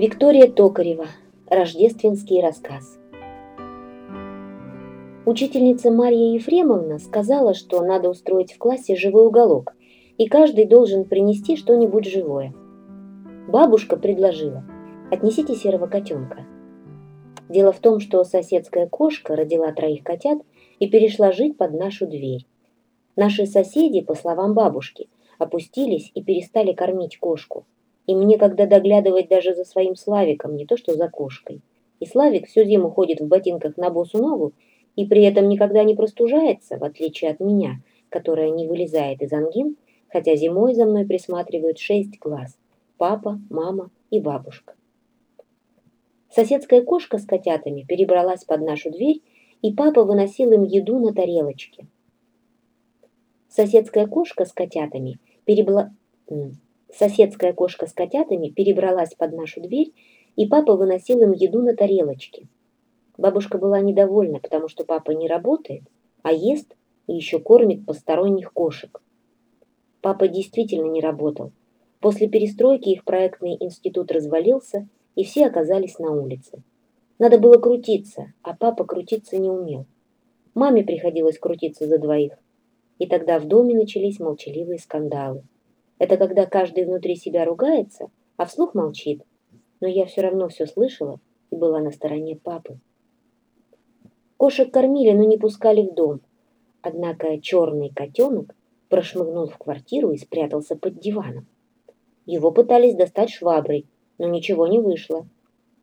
Виктория Токарева. Рождественский рассказ. Учительница Марья Ефремовна сказала, что надо устроить в классе живой уголок, и каждый должен принести что-нибудь живое. Бабушка предложила «Отнесите серого котенка». Дело в том, что соседская кошка родила троих котят и перешла жить под нашу дверь. Наши соседи, по словам бабушки, опустились и перестали кормить кошку. Им некогда доглядывать даже за своим Славиком, не то что за кошкой. И Славик всю зиму ходит в ботинках на босу ногу и при этом никогда не простужается, в отличие от меня, которая не вылезает из ангин, хотя зимой за мной присматривают шесть глаз – папа, мама и бабушка. Соседская кошка с котятами перебралась под нашу дверь, и папа выносил им еду на тарелочке. Соседская кошка с котятами перебла... Соседская кошка с котятами перебралась под нашу дверь, и папа выносил им еду на тарелочке. Бабушка была недовольна, потому что папа не работает, а ест и еще кормит посторонних кошек. Папа действительно не работал. После перестройки их проектный институт развалился, и все оказались на улице. Надо было крутиться, а папа крутиться не умел. Маме приходилось крутиться за двоих. И тогда в доме начались молчаливые скандалы. Это когда каждый внутри себя ругается, а вслух молчит. Но я все равно все слышала и была на стороне папы. Кошек кормили, но не пускали в дом. Однако черный котенок прошмыгнул в квартиру и спрятался под диваном. Его пытались достать шваброй, но ничего не вышло.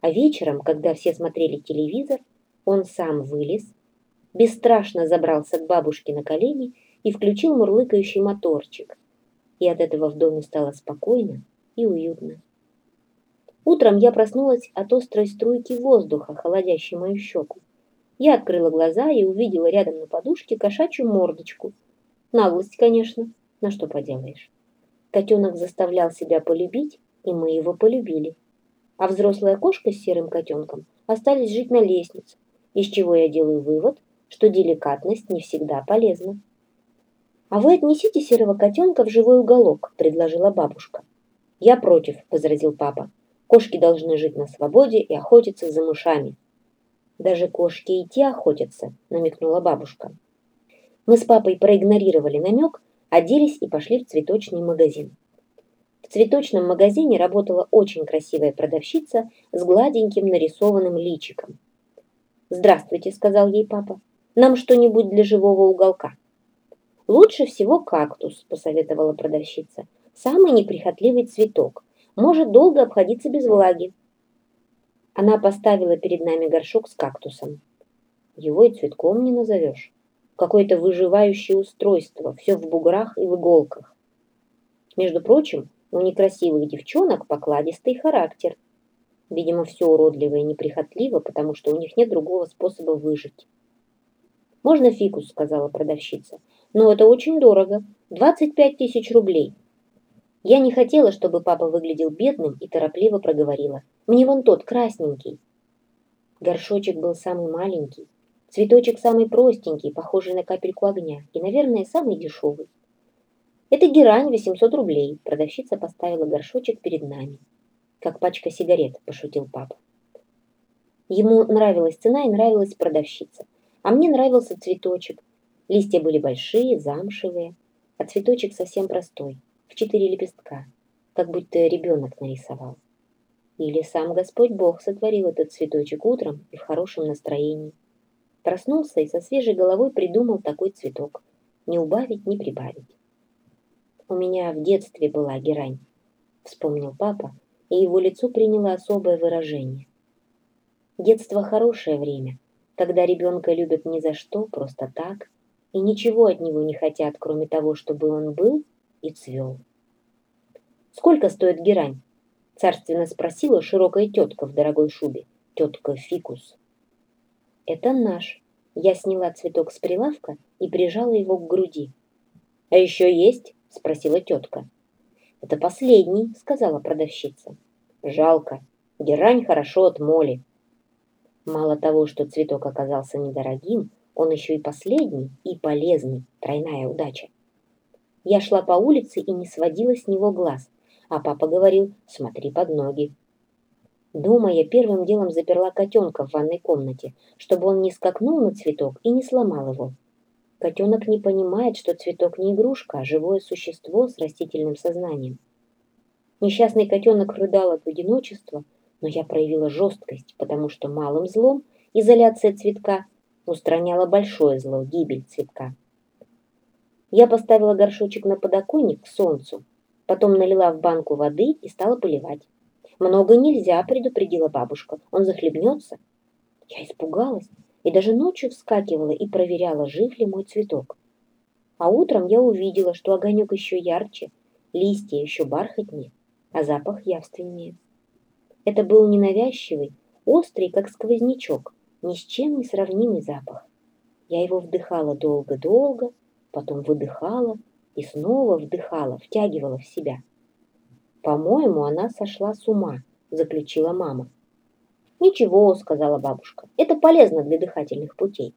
А вечером, когда все смотрели телевизор, он сам вылез, бесстрашно забрался к бабушке на колени и включил мурлыкающий моторчик – и от этого в доме стало спокойно и уютно. Утром я проснулась от острой струйки воздуха, холодящей мою щеку. Я открыла глаза и увидела рядом на подушке кошачью мордочку. Наглость, конечно, на что поделаешь. Котенок заставлял себя полюбить, и мы его полюбили. А взрослая кошка с серым котенком остались жить на лестнице, из чего я делаю вывод, что деликатность не всегда полезна. «А вы отнесите серого котенка в живой уголок», – предложила бабушка. «Я против», – возразил папа. «Кошки должны жить на свободе и охотиться за мышами». «Даже кошки и те охотятся», – намекнула бабушка. Мы с папой проигнорировали намек, оделись и пошли в цветочный магазин. В цветочном магазине работала очень красивая продавщица с гладеньким нарисованным личиком. «Здравствуйте», – сказал ей папа. «Нам что-нибудь для живого уголка». «Лучше всего кактус», – посоветовала продавщица. «Самый неприхотливый цветок. Может долго обходиться без влаги». Она поставила перед нами горшок с кактусом. Его и цветком не назовешь. Какое-то выживающее устройство, все в буграх и в иголках. Между прочим, у некрасивых девчонок покладистый характер. Видимо, все уродливо и неприхотливо, потому что у них нет другого способа выжить. «Можно фикус», — сказала продавщица. Но это очень дорого. 25 тысяч рублей. Я не хотела, чтобы папа выглядел бедным и торопливо проговорила. Мне вон тот, красненький. Горшочек был самый маленький. Цветочек самый простенький, похожий на капельку огня. И, наверное, самый дешевый. Это герань 800 рублей. Продавщица поставила горшочек перед нами. Как пачка сигарет, пошутил папа. Ему нравилась цена и нравилась продавщица. А мне нравился цветочек. Листья были большие, замшевые, а цветочек совсем простой, в четыре лепестка, как будто ребенок нарисовал. Или сам Господь Бог сотворил этот цветочек утром и в хорошем настроении. Проснулся и со свежей головой придумал такой цветок. Не убавить, не прибавить. «У меня в детстве была герань», — вспомнил папа, и его лицо приняло особое выражение. Детство — хорошее время, когда ребенка любят ни за что, просто так, и ничего от него не хотят, кроме того, чтобы он был и цвел. «Сколько стоит герань?» – царственно спросила широкая тетка в дорогой шубе, тетка Фикус. «Это наш». Я сняла цветок с прилавка и прижала его к груди. «А еще есть?» – спросила тетка. «Это последний», – сказала продавщица. «Жалко. Герань хорошо отмоли». Мало того, что цветок оказался недорогим, он еще и последний, и полезный, тройная удача. Я шла по улице и не сводила с него глаз, а папа говорил «смотри под ноги». Дома я первым делом заперла котенка в ванной комнате, чтобы он не скакнул на цветок и не сломал его. Котенок не понимает, что цветок не игрушка, а живое существо с растительным сознанием. Несчастный котенок рыдал от одиночества, но я проявила жесткость, потому что малым злом изоляция цветка устраняла большое зло, гибель цветка. Я поставила горшочек на подоконник к солнцу, потом налила в банку воды и стала поливать. «Много нельзя», — предупредила бабушка, — «он захлебнется». Я испугалась и даже ночью вскакивала и проверяла, жив ли мой цветок. А утром я увидела, что огонек еще ярче, листья еще бархатнее, а запах явственнее. Это был ненавязчивый, острый, как сквознячок, ни с чем не сравнимый запах. Я его вдыхала долго-долго, потом выдыхала и снова вдыхала, втягивала в себя. «По-моему, она сошла с ума», — заключила мама. «Ничего», — сказала бабушка, — «это полезно для дыхательных путей.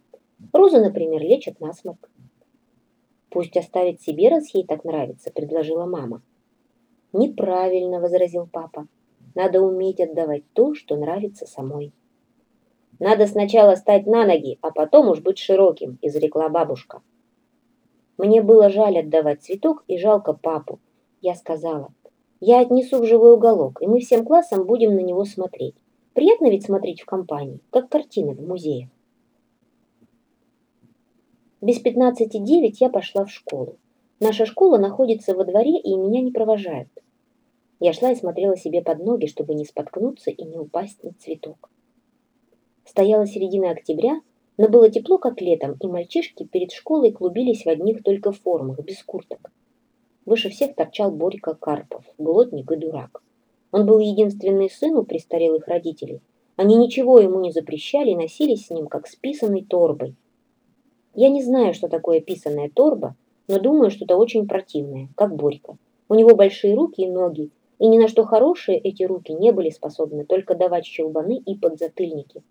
Розы, например, лечат насморк». «Пусть оставит себе, раз ей так нравится», — предложила мама. «Неправильно», — возразил папа. «Надо уметь отдавать то, что нравится самой». «Надо сначала стать на ноги, а потом уж быть широким», — изрекла бабушка. Мне было жаль отдавать цветок и жалко папу. Я сказала, я отнесу в живой уголок, и мы всем классом будем на него смотреть. Приятно ведь смотреть в компании, как картины в музее. Без пятнадцати девять я пошла в школу. Наша школа находится во дворе, и меня не провожают. Я шла и смотрела себе под ноги, чтобы не споткнуться и не упасть на цветок. Стояла середина октября, но было тепло, как летом, и мальчишки перед школой клубились в одних только формах, без курток. Выше всех торчал Борька Карпов, глотник и дурак. Он был единственный сын у престарелых родителей. Они ничего ему не запрещали и носились с ним, как с писаной торбой. Я не знаю, что такое писаная торба, но думаю, что-то очень противное, как Борька. У него большие руки и ноги, и ни на что хорошие эти руки не были способны только давать щелбаны и подзатыльники.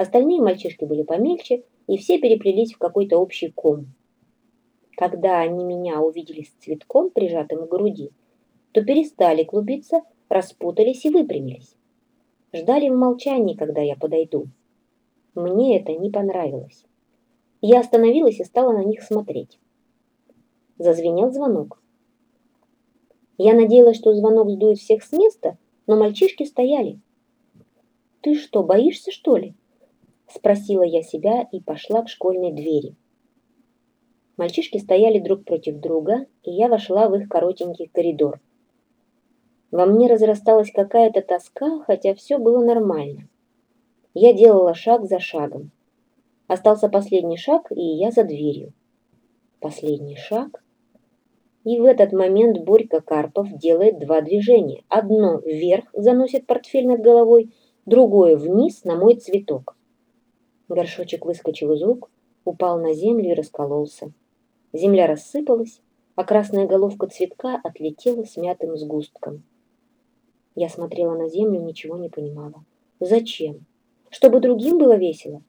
Остальные мальчишки были помельче, и все переплелись в какой-то общий ком. Когда они меня увидели с цветком, прижатым к груди, то перестали клубиться, распутались и выпрямились. Ждали в молчании, когда я подойду. Мне это не понравилось. Я остановилась и стала на них смотреть. Зазвенел звонок. Я надеялась, что звонок сдует всех с места, но мальчишки стояли. «Ты что, боишься, что ли?» Спросила я себя и пошла к школьной двери. Мальчишки стояли друг против друга, и я вошла в их коротенький коридор. Во мне разрасталась какая-то тоска, хотя все было нормально. Я делала шаг за шагом. Остался последний шаг, и я за дверью. Последний шаг. И в этот момент Борька Карпов делает два движения. Одно вверх заносит портфель над головой, другое вниз на мой цветок. Горшочек выскочил из рук, упал на землю и раскололся. Земля рассыпалась, а красная головка цветка отлетела смятым сгустком. Я смотрела на землю, ничего не понимала. Зачем? Чтобы другим было весело?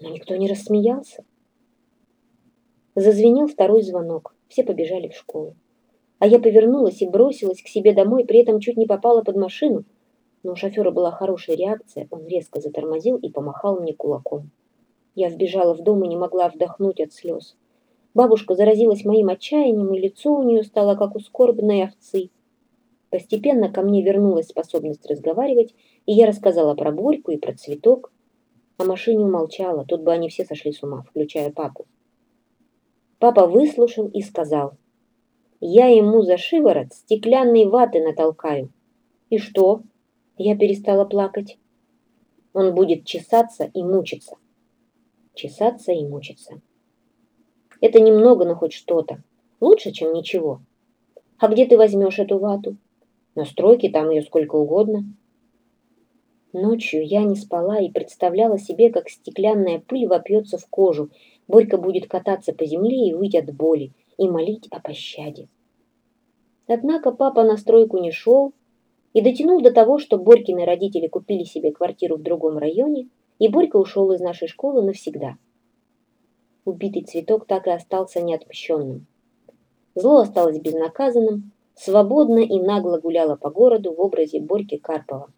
Но никто не рассмеялся. Зазвенел второй звонок. Все побежали в школу. А я повернулась и бросилась к себе домой, при этом чуть не попала под машину, но у шофера была хорошая реакция, он резко затормозил и помахал мне кулаком. Я вбежала в дом и не могла вдохнуть от слез. Бабушка заразилась моим отчаянием, и лицо у нее стало, как у скорбной овцы. Постепенно ко мне вернулась способность разговаривать, и я рассказала про Борьку и про цветок. А машине умолчала, тут бы они все сошли с ума, включая папу. Папа выслушал и сказал, «Я ему за шиворот стеклянной ваты натолкаю». «И что?» Я перестала плакать. Он будет чесаться и мучиться. Чесаться и мучиться. Это немного, но хоть что-то. Лучше, чем ничего. А где ты возьмешь эту вату? На стройке там ее сколько угодно. Ночью я не спала и представляла себе, как стеклянная пыль вопьется в кожу. Борька будет кататься по земле и выть от боли, и молить о пощаде. Однако папа на стройку не шел, и дотянул до того, что Борькины родители купили себе квартиру в другом районе, и Борька ушел из нашей школы навсегда. Убитый цветок так и остался неотмщенным. Зло осталось безнаказанным, свободно и нагло гуляло по городу в образе Борьки Карпова.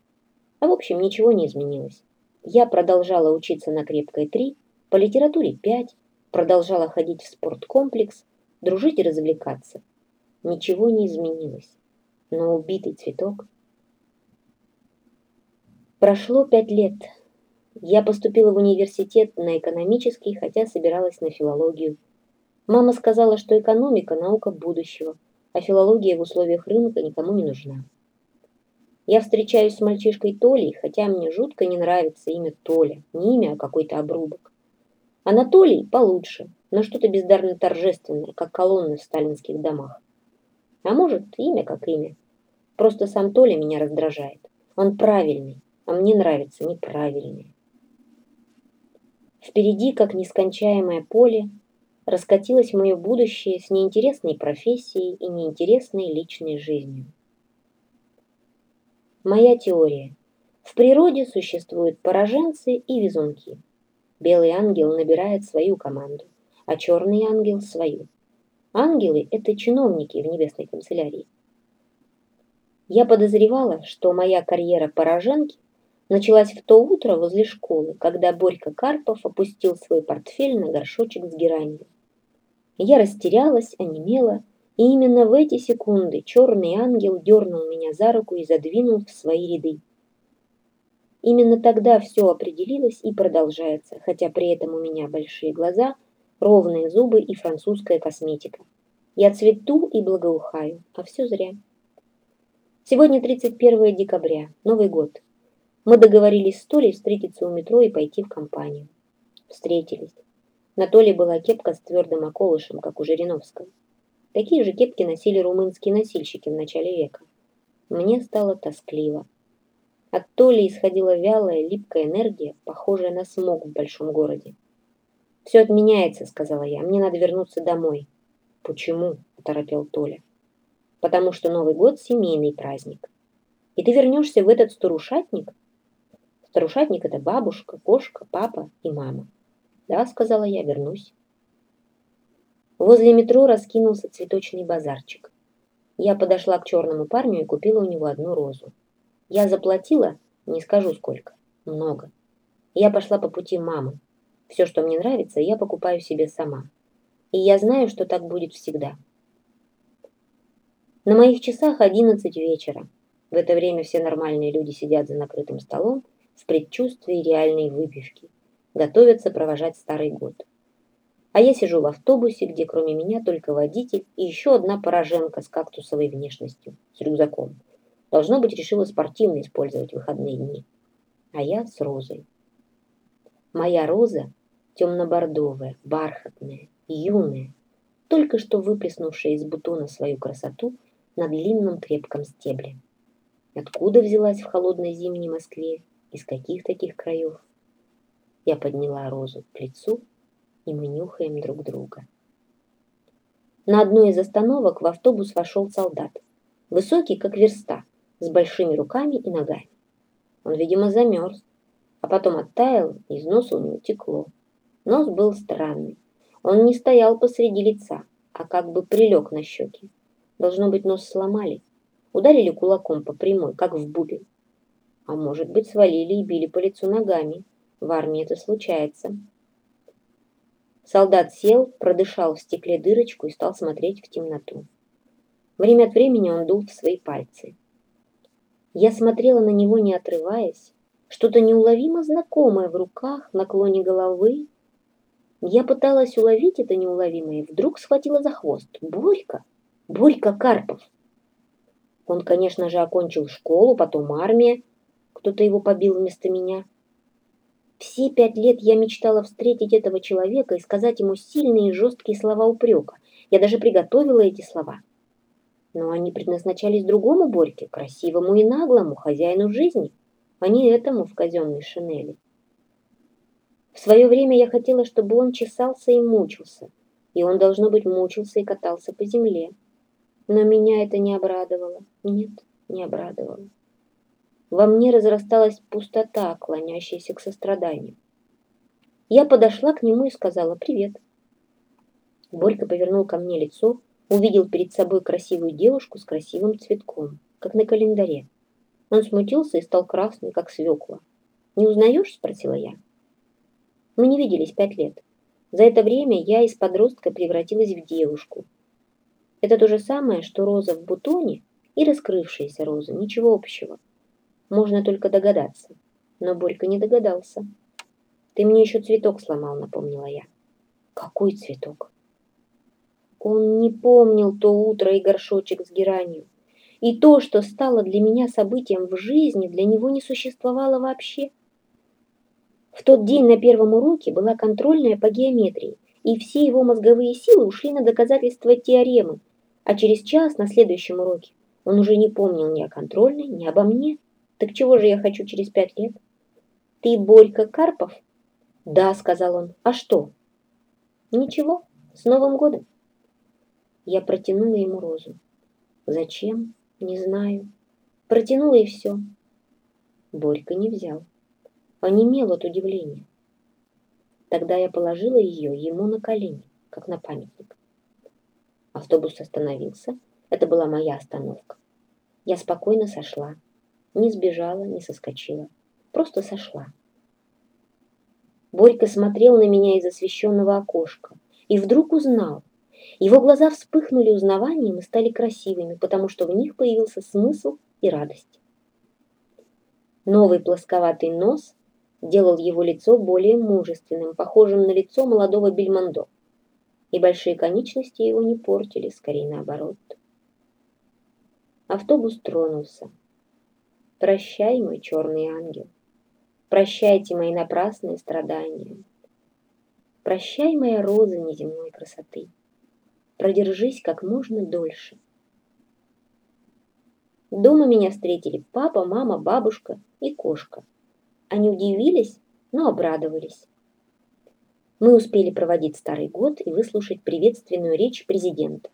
А в общем, ничего не изменилось. Я продолжала учиться на крепкой три, по литературе пять, продолжала ходить в спорткомплекс, дружить и развлекаться. Ничего не изменилось. Но убитый цветок... Прошло пять лет. Я поступила в университет на экономический, хотя собиралась на филологию. Мама сказала, что экономика – наука будущего, а филология в условиях рынка никому не нужна. Я встречаюсь с мальчишкой Толей, хотя мне жутко не нравится имя Толя, не имя, а какой-то обрубок. Анатолий получше, но что-то бездарно торжественное, как колонны в сталинских домах. А может, имя как имя. Просто сам Толя меня раздражает. Он правильный, а мне нравится неправильное. Впереди, как нескончаемое поле, раскатилось мое будущее с неинтересной профессией и неинтересной личной жизнью. Моя теория. В природе существуют пораженцы и везунки. Белый ангел набирает свою команду, а черный ангел – свою. Ангелы – это чиновники в небесной канцелярии. Я подозревала, что моя карьера пораженки началась в то утро возле школы, когда Борька Карпов опустил свой портфель на горшочек с геранью. Я растерялась, онемела, и именно в эти секунды черный ангел дернул меня за руку и задвинул в свои ряды. Именно тогда все определилось и продолжается, хотя при этом у меня большие глаза, ровные зубы и французская косметика. Я цвету и благоухаю, а все зря. Сегодня 31 декабря, Новый год. Мы договорились с Толей встретиться у метро и пойти в компанию. Встретились. На Толе была кепка с твердым околышем, как у Жириновского. Такие же кепки носили румынские носильщики в начале века. Мне стало тоскливо. От Толи исходила вялая, липкая энергия, похожая на смог в большом городе. «Все отменяется», — сказала я. «Мне надо вернуться домой». «Почему?» — оторопел Толя. «Потому что Новый год — семейный праздник. И ты вернешься в этот старушатник?» Старушатник – это бабушка, кошка, папа и мама. Да, сказала я, вернусь. Возле метро раскинулся цветочный базарчик. Я подошла к черному парню и купила у него одну розу. Я заплатила, не скажу сколько, много. Я пошла по пути мамы. Все, что мне нравится, я покупаю себе сама. И я знаю, что так будет всегда. На моих часах одиннадцать вечера. В это время все нормальные люди сидят за накрытым столом в предчувствии реальной выпивки, готовятся провожать Старый год. А я сижу в автобусе, где кроме меня только водитель и еще одна пораженка с кактусовой внешностью, с рюкзаком. Должно быть, решила спортивно использовать выходные дни. А я с розой. Моя роза темно-бордовая, бархатная, юная, только что выплеснувшая из бутона свою красоту на длинном крепком стебле. Откуда взялась в холодной зимней Москве из каких таких краев? Я подняла розу к лицу, и мы нюхаем друг друга. На одной из остановок в автобус вошел солдат. Высокий, как верста, с большими руками и ногами. Он, видимо, замерз, а потом оттаял, и из носа у него текло. Нос был странный. Он не стоял посреди лица, а как бы прилег на щеки. Должно быть, нос сломали. Ударили кулаком по прямой, как в бубен. А может быть, свалили и били по лицу ногами. В армии это случается. Солдат сел, продышал в стекле дырочку и стал смотреть в темноту. Время от времени он дул в свои пальцы. Я смотрела на него, не отрываясь. Что-то неуловимо знакомое в руках, наклоне головы. Я пыталась уловить это неуловимое, и вдруг схватила за хвост. Борька! Борька Карпов! Он, конечно же, окончил школу, потом армия, кто-то его побил вместо меня. Все пять лет я мечтала встретить этого человека и сказать ему сильные и жесткие слова упрека. Я даже приготовила эти слова. Но они предназначались другому Борьке, красивому и наглому, хозяину жизни, а не этому в казенной шинели. В свое время я хотела, чтобы он чесался и мучился, и он, должно быть, мучился и катался по земле. Но меня это не обрадовало. Нет, не обрадовало. Во мне разрасталась пустота, клонящаяся к состраданию. Я подошла к нему и сказала «Привет». Борька повернул ко мне лицо, увидел перед собой красивую девушку с красивым цветком, как на календаре. Он смутился и стал красный, как свекла. «Не узнаешь?» – спросила я. Мы не виделись пять лет. За это время я из подростка превратилась в девушку. Это то же самое, что роза в бутоне и раскрывшаяся роза. Ничего общего. Можно только догадаться. Но Борька не догадался. «Ты мне еще цветок сломал», — напомнила я. «Какой цветок?» Он не помнил то утро и горшочек с геранью. И то, что стало для меня событием в жизни, для него не существовало вообще. В тот день на первом уроке была контрольная по геометрии, и все его мозговые силы ушли на доказательство теоремы, а через час на следующем уроке он уже не помнил ни о контрольной, ни обо мне. Так чего же я хочу через пять лет? Ты Борька Карпов? Да, сказал он. А что? Ничего, с Новым годом. Я протянула ему розу. Зачем? Не знаю. Протянула и все. Борька не взял онемел от удивления. Тогда я положила ее ему на колени, как на памятник. Автобус остановился. Это была моя остановка. Я спокойно сошла. Не сбежала, не соскочила. Просто сошла. Борька смотрел на меня из освещенного окошка и вдруг узнал. Его глаза вспыхнули узнаванием и стали красивыми, потому что в них появился смысл и радость. Новый плосковатый нос делал его лицо более мужественным, похожим на лицо молодого бельмондо. И большие конечности его не портили, скорее наоборот. Автобус тронулся. Прощай, мой черный ангел. Прощайте мои напрасные страдания. Прощай, моя роза неземной красоты. Продержись как можно дольше. Дома меня встретили папа, мама, бабушка и кошка. Они удивились, но обрадовались. Мы успели проводить Старый год и выслушать приветственную речь президента.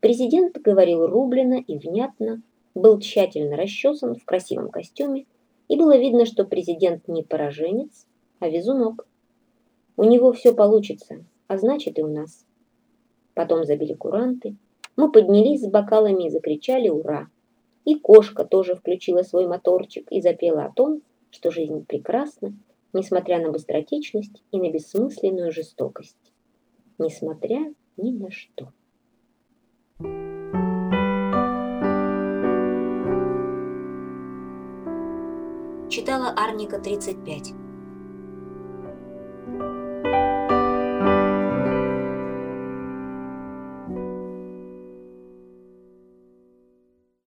Президент говорил рублено и внятно, был тщательно расчесан в красивом костюме, и было видно, что президент не пораженец, а везунок. У него все получится, а значит и у нас. Потом забили куранты, мы поднялись с бокалами и закричали «Ура!». И кошка тоже включила свой моторчик и запела о том, что жизнь прекрасна, несмотря на быстротечность и на бессмысленную жестокость. Несмотря ни на что. Читала Арника 35.